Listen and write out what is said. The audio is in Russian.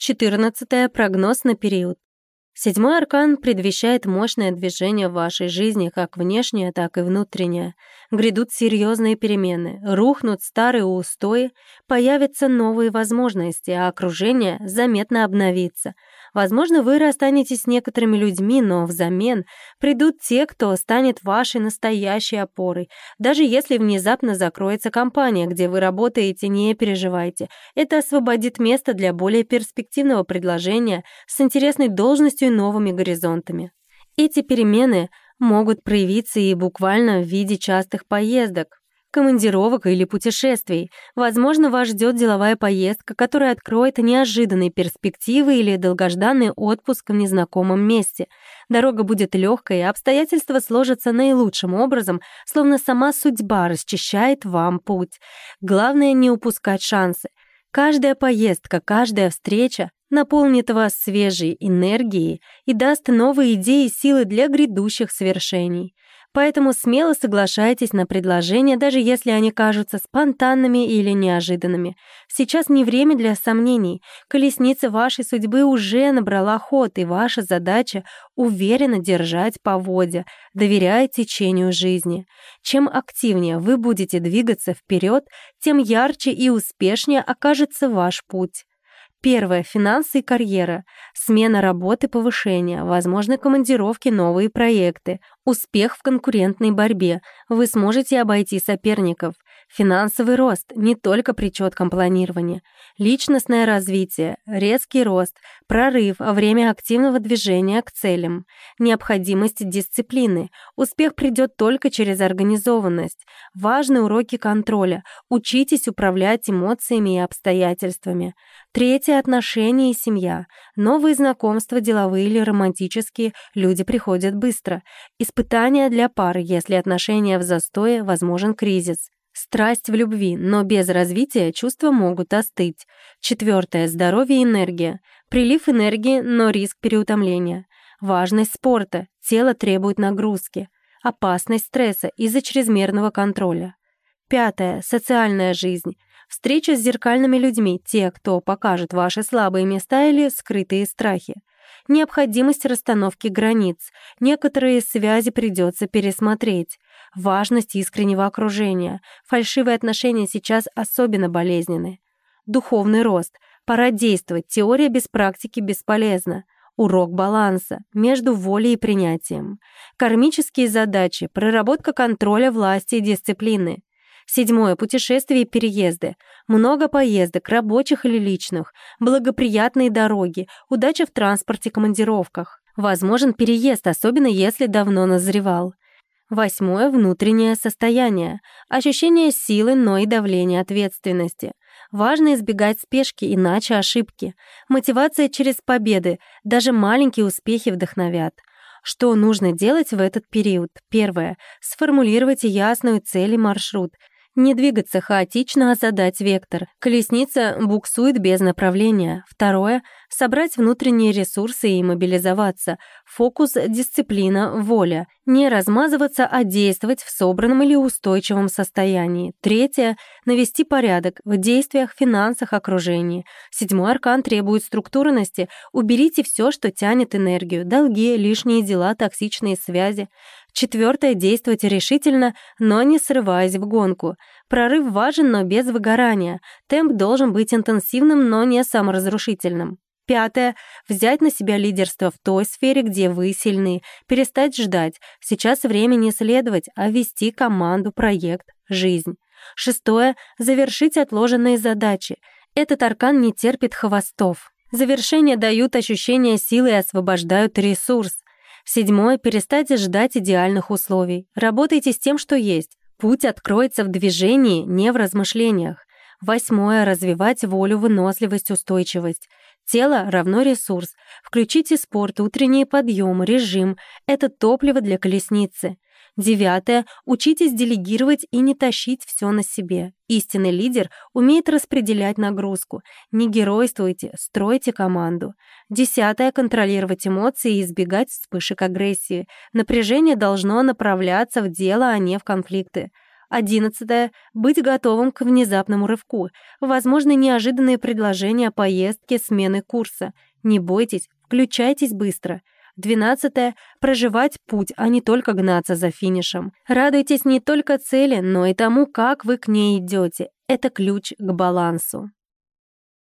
14. Прогноз на период. Седьмой аркан предвещает мощное движение в вашей жизни, как внешнее, так и внутреннее. Грядут серьезные перемены, рухнут старые устои, появятся новые возможности, а окружение заметно обновится — Возможно, вы расстанетесь с некоторыми людьми, но взамен придут те, кто станет вашей настоящей опорой. Даже если внезапно закроется компания, где вы работаете, не переживайте. Это освободит место для более перспективного предложения с интересной должностью и новыми горизонтами. Эти перемены могут проявиться и буквально в виде частых поездок, командировок или путешествий. Возможно, вас ждет деловая поездка, которая откроет неожиданные перспективы или долгожданный отпуск в незнакомом месте. Дорога будет легкой, обстоятельства сложатся наилучшим образом, словно сама судьба расчищает вам путь. Главное не упускать шансы. Каждая поездка, каждая встреча наполнит вас свежей энергией и даст новые идеи и силы для грядущих свершений. Поэтому смело соглашайтесь на предложения, даже если они кажутся спонтанными или неожиданными. Сейчас не время для сомнений. Колесница вашей судьбы уже набрала ход, и ваша задача — уверенно держать поводья, доверяя течению жизни. Чем активнее вы будете двигаться вперед, тем ярче и успешнее окажется ваш путь. Первое. Финансы и карьера. Смена работы, повышение. Возможны командировки, новые проекты. Успех в конкурентной борьбе. Вы сможете обойти соперников. Финансовый рост, не только при четком планировании. Личностное развитие, резкий рост, прорыв во время активного движения к целям. Необходимость дисциплины. Успех придет только через организованность. Важные уроки контроля. Учитесь управлять эмоциями и обстоятельствами. Третье — отношения и семья. Новые знакомства, деловые или романтические, люди приходят быстро. Испытания для пары, если отношения в застое, возможен кризис. Страсть в любви, но без развития чувства могут остыть. Четвертое — здоровье и энергия. Прилив энергии, но риск переутомления. Важность спорта. Тело требует нагрузки. Опасность стресса из-за чрезмерного контроля. Пятое — социальная жизнь. Встреча с зеркальными людьми, те, кто покажет ваши слабые места или скрытые страхи. Необходимость расстановки границ. Некоторые связи придется пересмотреть. Важность искреннего окружения. Фальшивые отношения сейчас особенно болезненны. Духовный рост. Пора действовать. Теория без практики бесполезна. Урок баланса между волей и принятием. Кармические задачи. Проработка контроля власти и дисциплины. Седьмое. Путешествия и переезды. Много поездок, рабочих или личных. Благоприятные дороги. Удача в транспорте, командировках. Возможен переезд, особенно если давно назревал. Восьмое — внутреннее состояние. Ощущение силы, но и давление ответственности. Важно избегать спешки, иначе ошибки. Мотивация через победы. Даже маленькие успехи вдохновят. Что нужно делать в этот период? Первое. Сформулировать ясную цель и маршрут. Не двигаться хаотично, а задать вектор. Колесница буксует без направления. Второе — собрать внутренние ресурсы и мобилизоваться. Фокус, дисциплина, воля. Не размазываться, а действовать в собранном или устойчивом состоянии. Третье — навести порядок в действиях, финансах, окружении. Седьмой аркан требует структурности. Уберите все, что тянет энергию. Долги, лишние дела, токсичные связи. Четвертое — действовать решительно, но не срываясь в гонку. Прорыв важен, но без выгорания. Темп должен быть интенсивным, но не саморазрушительным. Пятое — взять на себя лидерство в той сфере, где вы сильны. Перестать ждать. Сейчас время не следовать, а вести команду, проект, жизнь. Шестое — завершить отложенные задачи. Этот аркан не терпит хвостов. Завершения дают ощущение силы и освобождают ресурс. Седьмое — перестать ждать идеальных условий. Работайте с тем, что есть. Путь откроется в движении, не в размышлениях. Восьмое — развивать волю, выносливость, устойчивость. Тело равно ресурс. Включите спорт, утренний подъем, режим. Это топливо для колесницы. Девятое. Учитесь делегировать и не тащить все на себе. Истинный лидер умеет распределять нагрузку. Не геройствуйте, стройте команду. Десятое. Контролировать эмоции и избегать вспышек агрессии. Напряжение должно направляться в дело, а не в конфликты. Одиннадцатое. Быть готовым к внезапному рывку. Возможны неожиданные предложения поездки, смены курса. Не бойтесь, включайтесь быстро. Двенадцатое. Проживать путь, а не только гнаться за финишем. Радуйтесь не только цели, но и тому, как вы к ней идете. Это ключ к балансу.